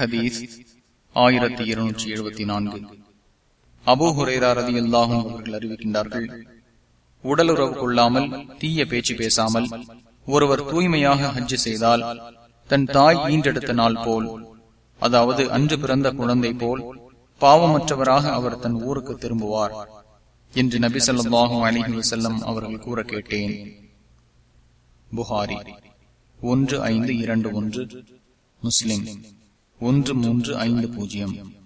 ஹதீஸ் ஆயிரத்தி இருநூற்றி எழுபத்தி நான்கு. அபூஹுரேரா ரதி அல்லாஹும் அவர்கள் அறிவிக்கின்றார்கள் உடலுறவு கொள்ளாமல் தீய பேச்சு பேசாமல் ஒருவர் தூய்மையாக ஹஜ்ஜு செய்தால் தன் தாய் ஈன்றெடுத்த நாள் போல் அதாவது அன்று பிறந்த குழந்தை போல் பாவமற்றவராக அவர் தன் ஊருக்கு திரும்புவார் என்று நபி சொல்லாஹும் அலிஹி வசல்லம் அவர்கள் கூற கேட்டேன். புகாரி ஒன்று ஐந்து இரண்டு ஒன்று முஸ்லிம். ஒன்று மூன்று ஐந்து பூஜ்ஜியம்.